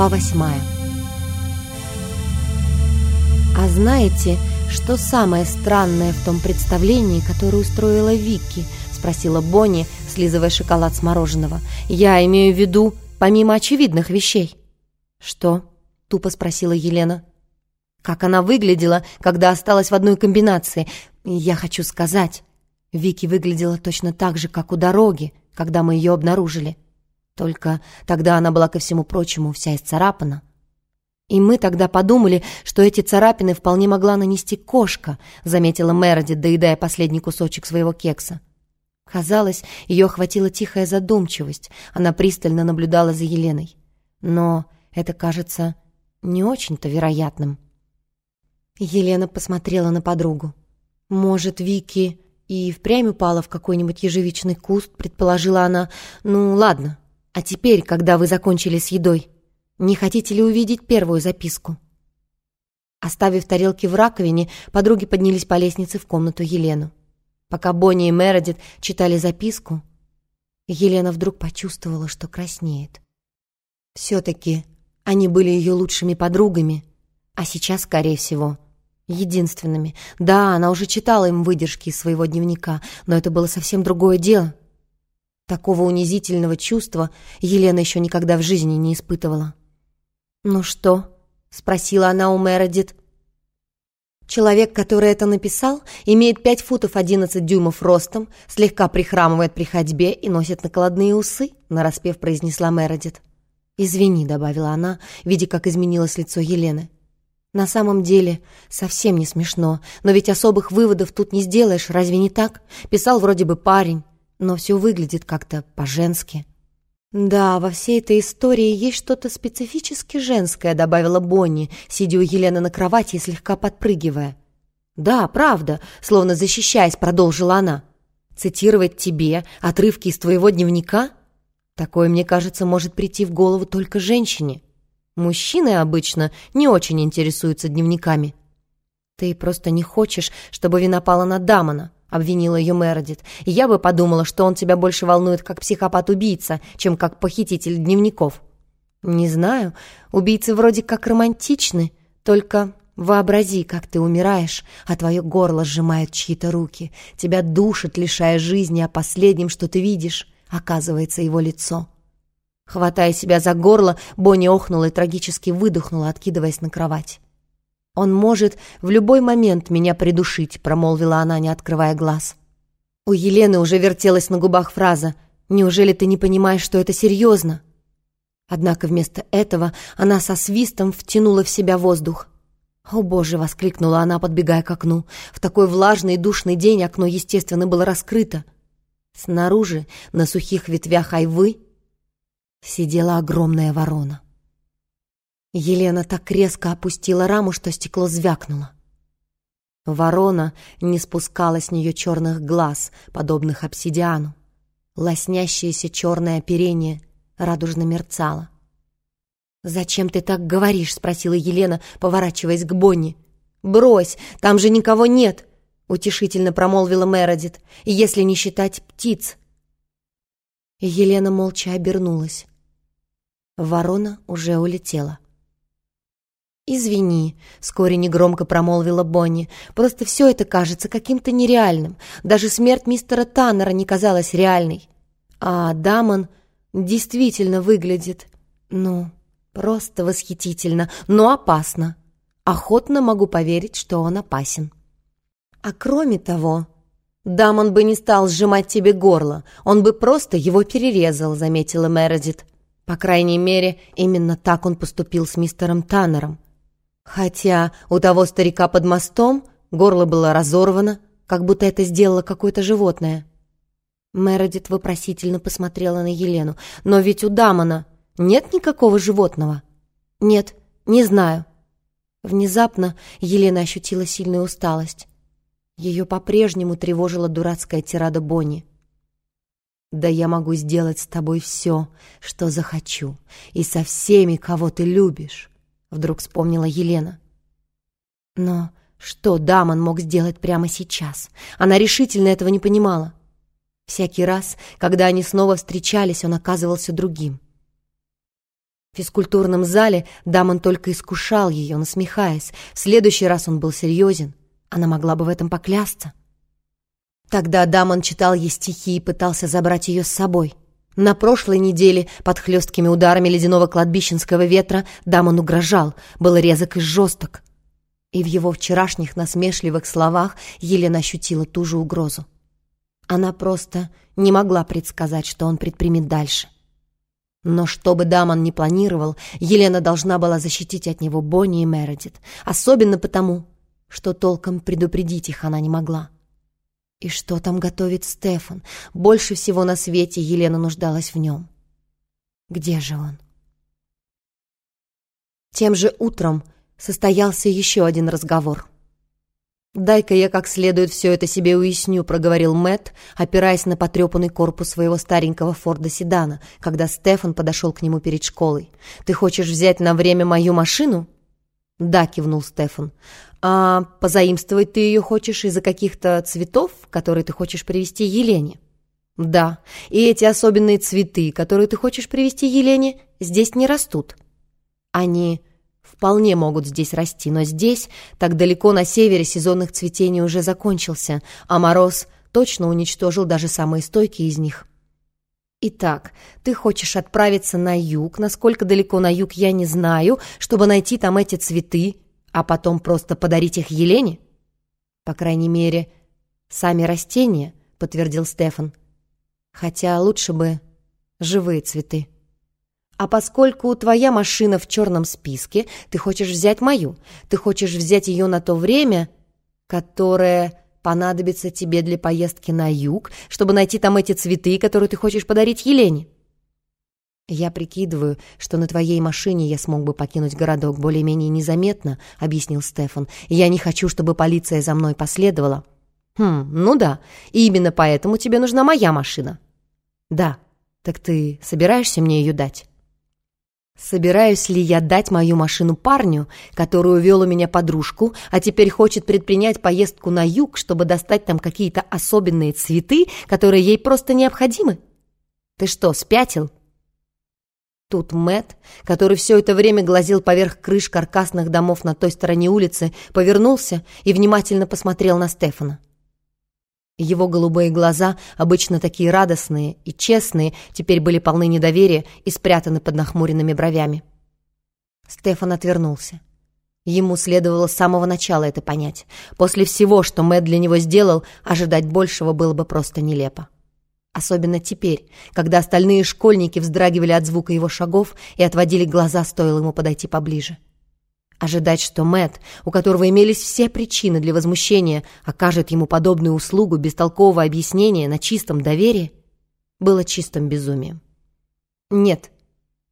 Глава восьмая А знаете, что самое странное в том представлении, которое устроила Вики? Спросила Бонни, слизывая шоколад с мороженого. Я имею в виду, помимо очевидных вещей. Что? Тупо спросила Елена. Как она выглядела, когда осталась в одной комбинации? Я хочу сказать, Вики выглядела точно так же, как у дороги, когда мы ее обнаружили. Только тогда она была ко всему прочему вся исцарапана. И мы тогда подумали, что эти царапины вполне могла нанести кошка, заметила Мередит, доедая последний кусочек своего кекса. Казалось, ее охватила тихая задумчивость. Она пристально наблюдала за Еленой. Но это кажется не очень-то вероятным. Елена посмотрела на подругу. «Может, Вики и впрямь упала в какой-нибудь ежевичный куст», предположила она. «Ну, ладно, а теперь, когда вы закончили с едой, не хотите ли увидеть первую записку?» Оставив тарелки в раковине, подруги поднялись по лестнице в комнату Елену. Пока Бонни и Мередит читали записку, Елена вдруг почувствовала, что краснеет. Все-таки они были ее лучшими подругами, а сейчас, скорее всего, единственными. Да, она уже читала им выдержки из своего дневника, но это было совсем другое дело. Такого унизительного чувства Елена еще никогда в жизни не испытывала. «Ну что?» — спросила она у Мередит. Человек, который это написал, имеет пять футов одиннадцать дюймов ростом, слегка прихрамывает при ходьбе и носит накладные усы, нараспев произнесла Мередит. «Извини», — добавила она, видя, как изменилось лицо Елены. «На самом деле совсем не смешно, но ведь особых выводов тут не сделаешь, разве не так? Писал вроде бы парень, но все выглядит как-то по-женски». «Да, во всей этой истории есть что-то специфически женское», добавила Бонни, сидя у Елены на кровати и слегка подпрыгивая. «Да, правда», словно защищаясь, продолжила она. «Цитировать тебе отрывки из твоего дневника? Такое, мне кажется, может прийти в голову только женщине. Мужчины обычно не очень интересуются дневниками». «Ты просто не хочешь, чтобы вина пала на Дамона», — обвинила ее Мередит. «Я бы подумала, что он тебя больше волнует как психопат-убийца, чем как похититель дневников». «Не знаю. Убийцы вроде как романтичны. Только вообрази, как ты умираешь, а твое горло сжимают чьи-то руки. Тебя душат, лишая жизни, а последним, что ты видишь, оказывается его лицо». Хватая себя за горло, Бонни охнула и трагически выдохнула, откидываясь на кровать. «Он может в любой момент меня придушить», — промолвила она, не открывая глаз. У Елены уже вертелась на губах фраза «Неужели ты не понимаешь, что это серьезно?» Однако вместо этого она со свистом втянула в себя воздух. «О, Боже!» — воскликнула она, подбегая к окну. В такой влажный и душный день окно, естественно, было раскрыто. Снаружи, на сухих ветвях айвы, сидела огромная ворона. Елена так резко опустила раму, что стекло звякнуло. Ворона не спускала с нее черных глаз, подобных обсидиану. Лоснящееся черное оперение радужно мерцало. «Зачем ты так говоришь?» — спросила Елена, поворачиваясь к Бонни. «Брось, там же никого нет!» — утешительно промолвила Мередит. «Если не считать птиц». Елена молча обернулась. Ворона уже улетела. «Извини», — вскоре негромко промолвила Бонни. «Просто все это кажется каким-то нереальным. Даже смерть мистера Таннера не казалась реальной. А Дамон действительно выглядит, ну, просто восхитительно, но опасно. Охотно могу поверить, что он опасен. А кроме того, Дамон бы не стал сжимать тебе горло, он бы просто его перерезал», — заметила Мередит. По крайней мере, именно так он поступил с мистером Таннером. Хотя у того старика под мостом горло было разорвано, как будто это сделало какое-то животное. Мередит вопросительно посмотрела на Елену. «Но ведь у Дамона нет никакого животного?» «Нет, не знаю». Внезапно Елена ощутила сильную усталость. Ее по-прежнему тревожила дурацкая тирада Бонни. «Да я могу сделать с тобой все, что захочу, и со всеми, кого ты любишь. Вдруг вспомнила Елена. Но что Дамон мог сделать прямо сейчас? Она решительно этого не понимала. Всякий раз, когда они снова встречались, он оказывался другим. В физкультурном зале Дамон только искушал ее, насмехаясь. В следующий раз он был серьезен. Она могла бы в этом поклясться. Тогда Дамон читал ей стихи и пытался забрать ее с собой. На прошлой неделе под хлесткими ударами ледяного кладбищенского ветра Дамон угрожал, был резок и жесток. И в его вчерашних насмешливых словах Елена ощутила ту же угрозу. Она просто не могла предсказать, что он предпримет дальше. Но что бы Дамон ни планировал, Елена должна была защитить от него Бонни и Мередит, особенно потому, что толком предупредить их она не могла. И что там готовит Стефан? Больше всего на свете Елена нуждалась в нем. Где же он? Тем же утром состоялся еще один разговор. «Дай-ка я как следует все это себе уясню», — проговорил Мэт, опираясь на потрепанный корпус своего старенького Форда-седана, когда Стефан подошел к нему перед школой. «Ты хочешь взять на время мою машину?» «Да», — кивнул Стефан. «А позаимствовать ты ее хочешь из-за каких-то цветов, которые ты хочешь привезти Елене?» «Да, и эти особенные цветы, которые ты хочешь привезти Елене, здесь не растут. Они вполне могут здесь расти, но здесь, так далеко на севере, сезонных цветений уже закончился, а мороз точно уничтожил даже самые стойкие из них. Итак, ты хочешь отправиться на юг, насколько далеко на юг я не знаю, чтобы найти там эти цветы, а потом просто подарить их Елене? По крайней мере, сами растения, подтвердил Стефан. Хотя лучше бы живые цветы. А поскольку твоя машина в черном списке, ты хочешь взять мою. Ты хочешь взять ее на то время, которое понадобится тебе для поездки на юг, чтобы найти там эти цветы, которые ты хочешь подарить Елене. «Я прикидываю, что на твоей машине я смог бы покинуть городок более-менее незаметно», — объяснил Стефан. «Я не хочу, чтобы полиция за мной последовала». «Хм, ну да, и именно поэтому тебе нужна моя машина». «Да, так ты собираешься мне ее дать?» Собираюсь ли я дать мою машину парню, который увел у меня подружку, а теперь хочет предпринять поездку на юг, чтобы достать там какие-то особенные цветы, которые ей просто необходимы? Ты что, спятил? Тут Мэт, который все это время глазел поверх крыш каркасных домов на той стороне улицы, повернулся и внимательно посмотрел на Стефана. Его голубые глаза, обычно такие радостные и честные, теперь были полны недоверия и спрятаны под нахмуренными бровями. Стефан отвернулся. Ему следовало с самого начала это понять. После всего, что Мэтт для него сделал, ожидать большего было бы просто нелепо. Особенно теперь, когда остальные школьники вздрагивали от звука его шагов и отводили глаза, стоило ему подойти поближе. — Ожидать, что Мэт, у которого имелись все причины для возмущения, окажет ему подобную услугу без толкового объяснения на чистом доверии, было чистым безумием. «Нет,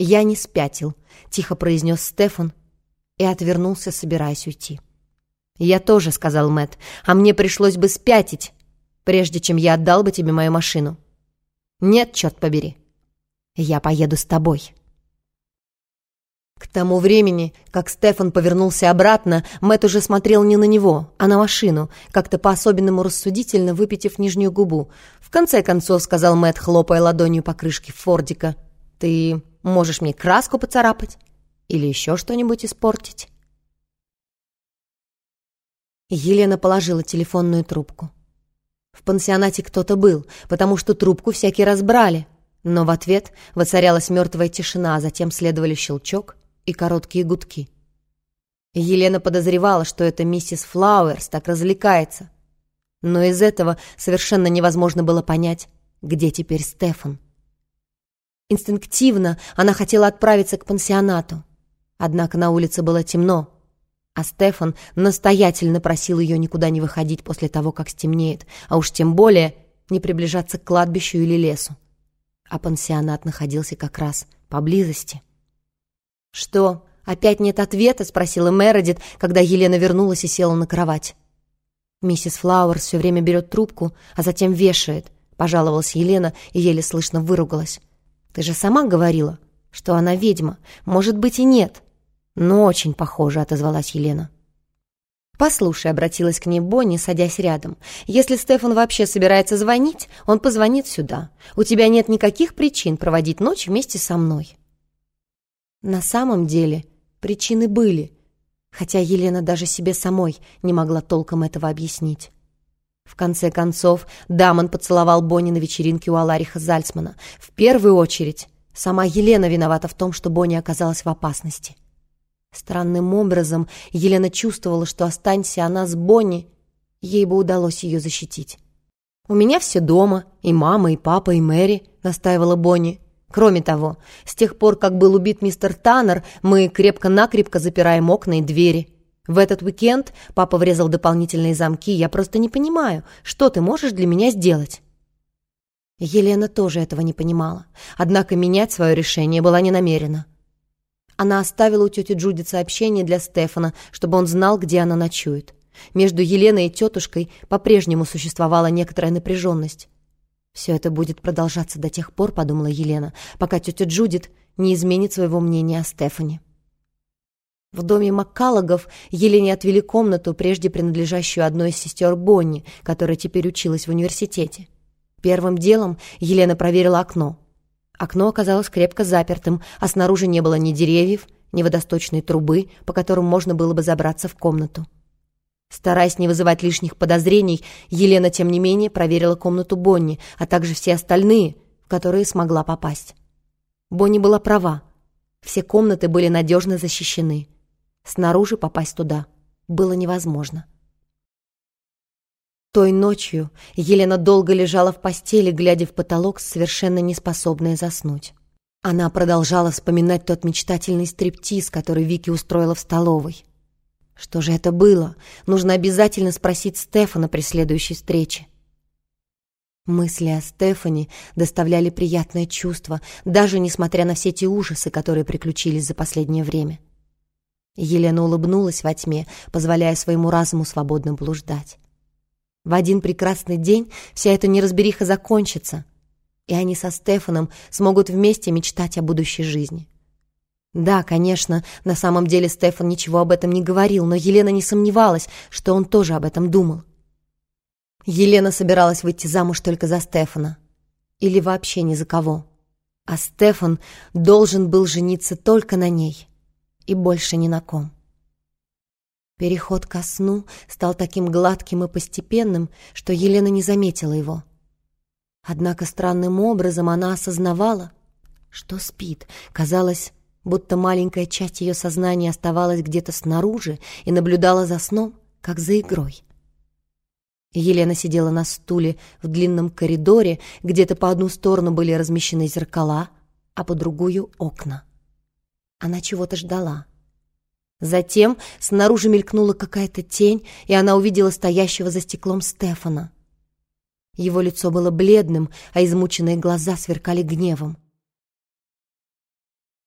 я не спятил», — тихо произнес Стефан и отвернулся, собираясь уйти. «Я тоже», — сказал Мэт, — «а мне пришлось бы спятить, прежде чем я отдал бы тебе мою машину». «Нет, черт побери, я поеду с тобой». К тому времени, как Стефан повернулся обратно, Мэт уже смотрел не на него, а на машину, как-то по-особенному рассудительно выпитив нижнюю губу. «В конце концов», — сказал Мэт, хлопая ладонью по крышке Фордика, «ты можешь мне краску поцарапать или еще что-нибудь испортить?» Елена положила телефонную трубку. В пансионате кто-то был, потому что трубку всякий раз брали. Но в ответ воцарялась мертвая тишина, а затем следовали щелчок и короткие гудки. Елена подозревала, что это миссис Флауэрс так развлекается. Но из этого совершенно невозможно было понять, где теперь Стефан. Инстинктивно она хотела отправиться к пансионату. Однако на улице было темно, а Стефан настоятельно просил ее никуда не выходить после того, как стемнеет, а уж тем более не приближаться к кладбищу или лесу. А пансионат находился как раз поблизости. «Что, опять нет ответа?» — спросила Мередит, когда Елена вернулась и села на кровать. «Миссис Флауэрс все время берет трубку, а затем вешает», — пожаловалась Елена и еле слышно выругалась. «Ты же сама говорила, что она ведьма. Может быть и нет». «Но очень похоже», — отозвалась Елена. «Послушай», — обратилась к ней Бонни, садясь рядом, «если Стефан вообще собирается звонить, он позвонит сюда. У тебя нет никаких причин проводить ночь вместе со мной». На самом деле причины были, хотя Елена даже себе самой не могла толком этого объяснить. В конце концов, Дамон поцеловал Бонни на вечеринке у Алариха Зальцмана. В первую очередь, сама Елена виновата в том, что Бонни оказалась в опасности. Странным образом Елена чувствовала, что останься она с Бонни, ей бы удалось ее защитить. «У меня все дома, и мама, и папа, и Мэри», — настаивала Бонни. «Кроме того, с тех пор, как был убит мистер Таннер, мы крепко-накрепко запираем окна и двери. В этот уикенд папа врезал дополнительные замки, я просто не понимаю, что ты можешь для меня сделать?» Елена тоже этого не понимала, однако менять свое решение была не намерена. Она оставила у тети Джудит сообщение для Стефана, чтобы он знал, где она ночует. Между Еленой и тетушкой по-прежнему существовала некоторая напряженность. «Все это будет продолжаться до тех пор», — подумала Елена, «пока тетя Джудит не изменит своего мнения о Стефане». В доме Маккалогов Елене отвели комнату, прежде принадлежащую одной из сестер Бонни, которая теперь училась в университете. Первым делом Елена проверила окно. Окно оказалось крепко запертым, а снаружи не было ни деревьев, ни водосточной трубы, по которым можно было бы забраться в комнату. Стараясь не вызывать лишних подозрений, Елена, тем не менее, проверила комнату Бонни, а также все остальные, в которые смогла попасть. Бонни была права. Все комнаты были надежно защищены. Снаружи попасть туда было невозможно. Той ночью Елена долго лежала в постели, глядя в потолок, совершенно неспособная заснуть. Она продолжала вспоминать тот мечтательный стриптиз, который Вики устроила в столовой. Что же это было? Нужно обязательно спросить Стефана при следующей встрече. Мысли о Стефане доставляли приятное чувство, даже несмотря на все те ужасы, которые приключились за последнее время. Елена улыбнулась во тьме, позволяя своему разуму свободно блуждать. В один прекрасный день вся эта неразбериха закончится, и они со Стефаном смогут вместе мечтать о будущей жизни. Да, конечно, на самом деле Стефан ничего об этом не говорил, но Елена не сомневалась, что он тоже об этом думал. Елена собиралась выйти замуж только за Стефана. Или вообще ни за кого. А Стефан должен был жениться только на ней. И больше ни на ком. Переход ко сну стал таким гладким и постепенным, что Елена не заметила его. Однако странным образом она осознавала, что спит. Казалось, будто маленькая часть ее сознания оставалась где-то снаружи и наблюдала за сном, как за игрой. Елена сидела на стуле в длинном коридоре, где-то по одну сторону были размещены зеркала, а по другую — окна. Она чего-то ждала. Затем снаружи мелькнула какая-то тень, и она увидела стоящего за стеклом Стефана. Его лицо было бледным, а измученные глаза сверкали гневом.